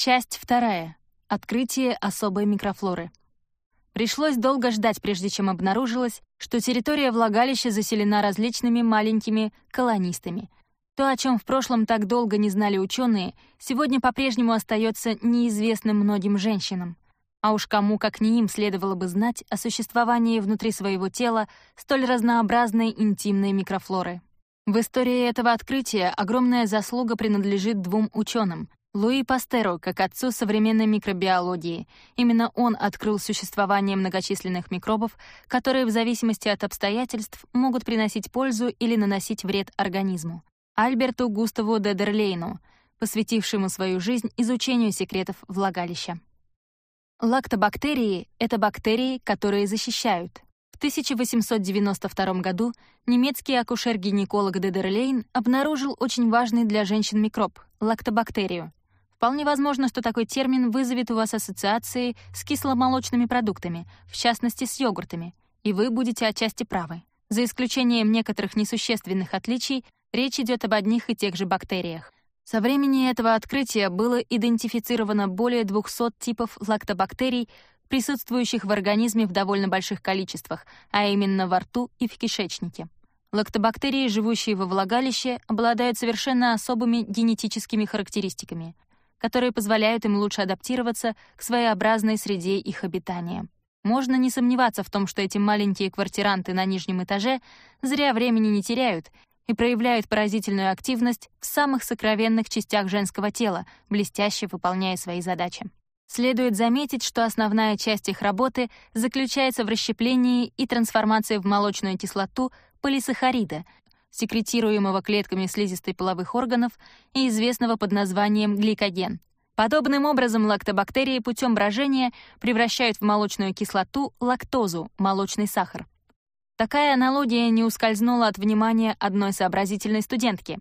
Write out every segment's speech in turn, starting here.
Часть вторая. Открытие особой микрофлоры. Пришлось долго ждать, прежде чем обнаружилось, что территория влагалища заселена различными маленькими колонистами. То, о чем в прошлом так долго не знали ученые, сегодня по-прежнему остается неизвестным многим женщинам. А уж кому, как не им, следовало бы знать о существовании внутри своего тела столь разнообразной интимной микрофлоры. В истории этого открытия огромная заслуга принадлежит двум ученым Луи Пастеро, как отцу современной микробиологии. Именно он открыл существование многочисленных микробов, которые в зависимости от обстоятельств могут приносить пользу или наносить вред организму. Альберту Густаву Дедерлейну, посвятившему свою жизнь изучению секретов влагалища. Лактобактерии — это бактерии, которые защищают. В 1892 году немецкий акушер-гинеколог Дедерлейн обнаружил очень важный для женщин микроб — лактобактерию. Вполне возможно, что такой термин вызовет у вас ассоциации с кисломолочными продуктами, в частности, с йогуртами, и вы будете отчасти правы. За исключением некоторых несущественных отличий, речь идет об одних и тех же бактериях. Со времени этого открытия было идентифицировано более 200 типов лактобактерий, присутствующих в организме в довольно больших количествах, а именно во рту и в кишечнике. Лактобактерии, живущие во влагалище, обладают совершенно особыми генетическими характеристиками — которые позволяют им лучше адаптироваться к своеобразной среде их обитания. Можно не сомневаться в том, что эти маленькие квартиранты на нижнем этаже зря времени не теряют и проявляют поразительную активность в самых сокровенных частях женского тела, блестяще выполняя свои задачи. Следует заметить, что основная часть их работы заключается в расщеплении и трансформации в молочную кислоту полисахарида, секретируемого клетками слизистой половых органов и известного под названием гликоген. Подобным образом лактобактерии путем брожения превращают в молочную кислоту лактозу, молочный сахар. Такая аналогия не ускользнула от внимания одной сообразительной студентки.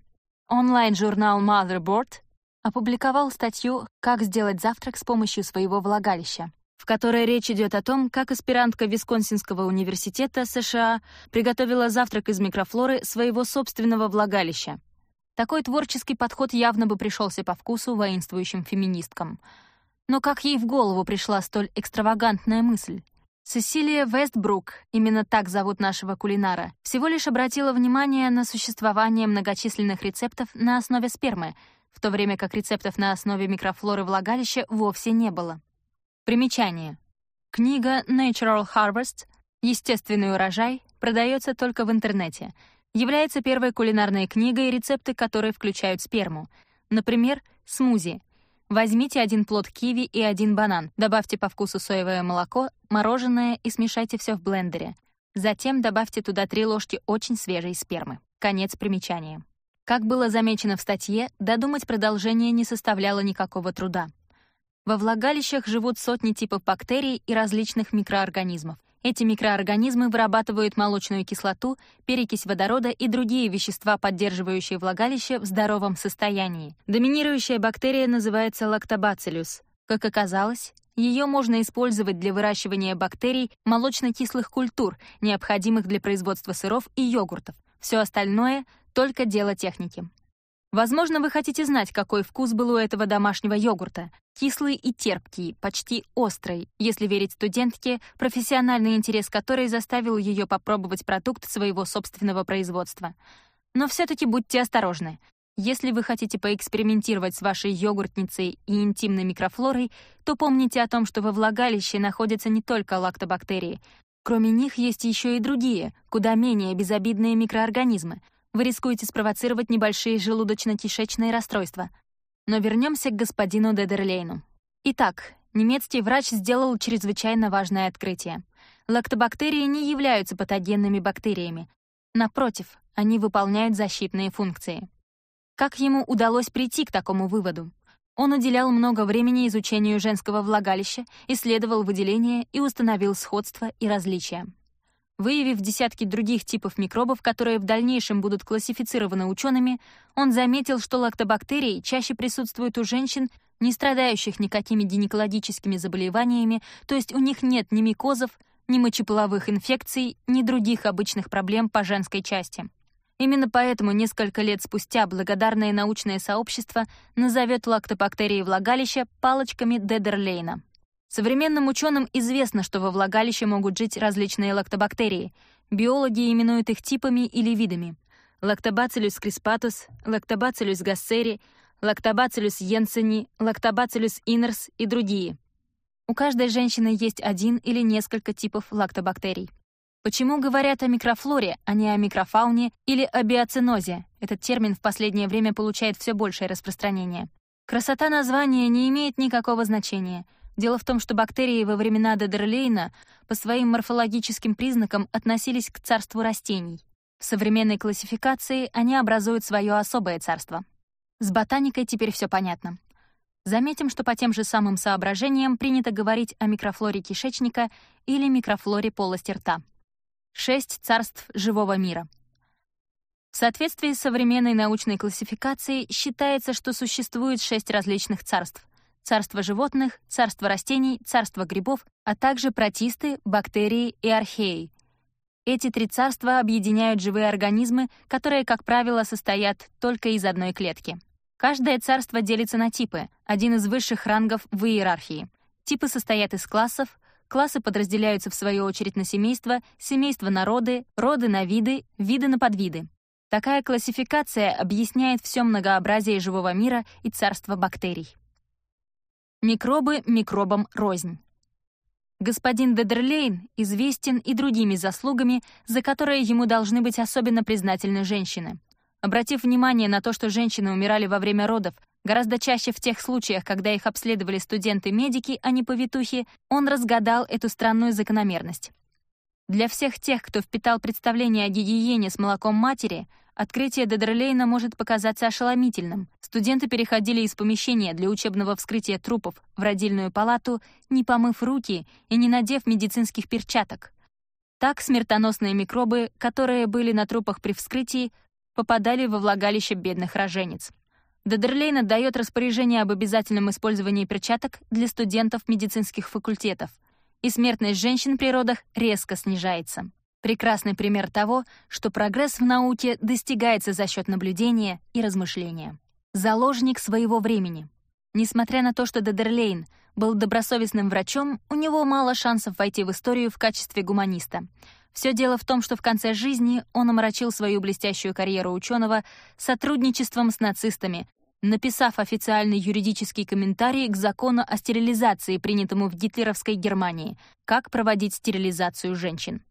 Онлайн-журнал Motherboard опубликовал статью «Как сделать завтрак с помощью своего влагалища» в которой речь идет о том, как аспирантка Висконсинского университета США приготовила завтрак из микрофлоры своего собственного влагалища. Такой творческий подход явно бы пришелся по вкусу воинствующим феминисткам. Но как ей в голову пришла столь экстравагантная мысль? Сесилия Вестбрук, именно так зовут нашего кулинара, всего лишь обратила внимание на существование многочисленных рецептов на основе спермы, в то время как рецептов на основе микрофлоры влагалища вовсе не было. Примечание. Книга Natural Harvest «Естественный урожай» продается только в интернете. Является первой кулинарной книгой, рецепты которой включают сперму. Например, смузи. Возьмите один плод киви и один банан, добавьте по вкусу соевое молоко, мороженое и смешайте все в блендере. Затем добавьте туда три ложки очень свежей спермы. Конец примечания. Как было замечено в статье, додумать продолжение не составляло никакого труда. Во влагалищах живут сотни типов бактерий и различных микроорганизмов. Эти микроорганизмы вырабатывают молочную кислоту, перекись водорода и другие вещества, поддерживающие влагалище в здоровом состоянии. Доминирующая бактерия называется лактобацилюс. Как оказалось, ее можно использовать для выращивания бактерий молочно-кислых культур, необходимых для производства сыров и йогуртов. Все остальное — только дело техники. Возможно, вы хотите знать, какой вкус был у этого домашнего йогурта. Кислый и терпкий, почти острый, если верить студентке, профессиональный интерес которой заставил ее попробовать продукт своего собственного производства. Но все-таки будьте осторожны. Если вы хотите поэкспериментировать с вашей йогуртницей и интимной микрофлорой, то помните о том, что во влагалище находятся не только лактобактерии. Кроме них есть еще и другие, куда менее безобидные микроорганизмы — вы рискуете спровоцировать небольшие желудочно-кишечные расстройства. Но вернемся к господину Дедерлейну. Итак, немецкий врач сделал чрезвычайно важное открытие. Лактобактерии не являются патогенными бактериями. Напротив, они выполняют защитные функции. Как ему удалось прийти к такому выводу? Он уделял много времени изучению женского влагалища, исследовал выделение и установил сходство и различия. Выявив десятки других типов микробов, которые в дальнейшем будут классифицированы учеными, он заметил, что лактобактерии чаще присутствуют у женщин, не страдающих никакими гинекологическими заболеваниями, то есть у них нет ни микозов, ни мочеполовых инфекций, ни других обычных проблем по женской части. Именно поэтому несколько лет спустя благодарное научное сообщество назовет лактобактерии влагалища палочками Дедерлейна. Современным ученым известно, что во влагалище могут жить различные лактобактерии. Биологи именуют их типами или видами. Лактобацилюс криспатус, лактобацилюс гассери, лактобацилюс йенсени, лактобацилюс инерс и другие. У каждой женщины есть один или несколько типов лактобактерий. Почему говорят о микрофлоре, а не о микрофауне или о биоцинозе? Этот термин в последнее время получает все большее распространение. Красота названия не имеет никакого значения — Дело в том, что бактерии во времена Дедерлейна по своим морфологическим признакам относились к царству растений. В современной классификации они образуют свое особое царство. С ботаникой теперь все понятно. Заметим, что по тем же самым соображениям принято говорить о микрофлоре кишечника или микрофлоре полости рта. Шесть царств живого мира. В соответствии с современной научной классификацией считается, что существует шесть различных царств — царство животных, царство растений, царство грибов, а также протисты, бактерии и археи. Эти три царства объединяют живые организмы, которые, как правило, состоят только из одной клетки. Каждое царство делится на типы, один из высших рангов в иерархии. Типы состоят из классов, классы подразделяются в свою очередь на семейства, семейства на роды, роды на виды, виды на подвиды. Такая классификация объясняет все многообразие живого мира и царства бактерий. Микробы микробам рознь. Господин Дедерлейн известен и другими заслугами, за которые ему должны быть особенно признательны женщины. Обратив внимание на то, что женщины умирали во время родов, гораздо чаще в тех случаях, когда их обследовали студенты-медики, а не повитухи, он разгадал эту странную закономерность. Для всех тех, кто впитал представление о гигиене с молоком матери — Открытие Дедерлейна может показаться ошеломительным. Студенты переходили из помещения для учебного вскрытия трупов в родильную палату, не помыв руки и не надев медицинских перчаток. Так смертоносные микробы, которые были на трупах при вскрытии, попадали во влагалище бедных роженец. Дедерлейн отдает распоряжение об обязательном использовании перчаток для студентов медицинских факультетов, и смертность женщин при родах резко снижается. Прекрасный пример того, что прогресс в науке достигается за счет наблюдения и размышления. Заложник своего времени. Несмотря на то, что Дедерлейн был добросовестным врачом, у него мало шансов войти в историю в качестве гуманиста. Все дело в том, что в конце жизни он омрачил свою блестящую карьеру ученого сотрудничеством с нацистами, написав официальный юридический комментарий к закону о стерилизации, принятому в гитлеровской Германии «Как проводить стерилизацию женщин».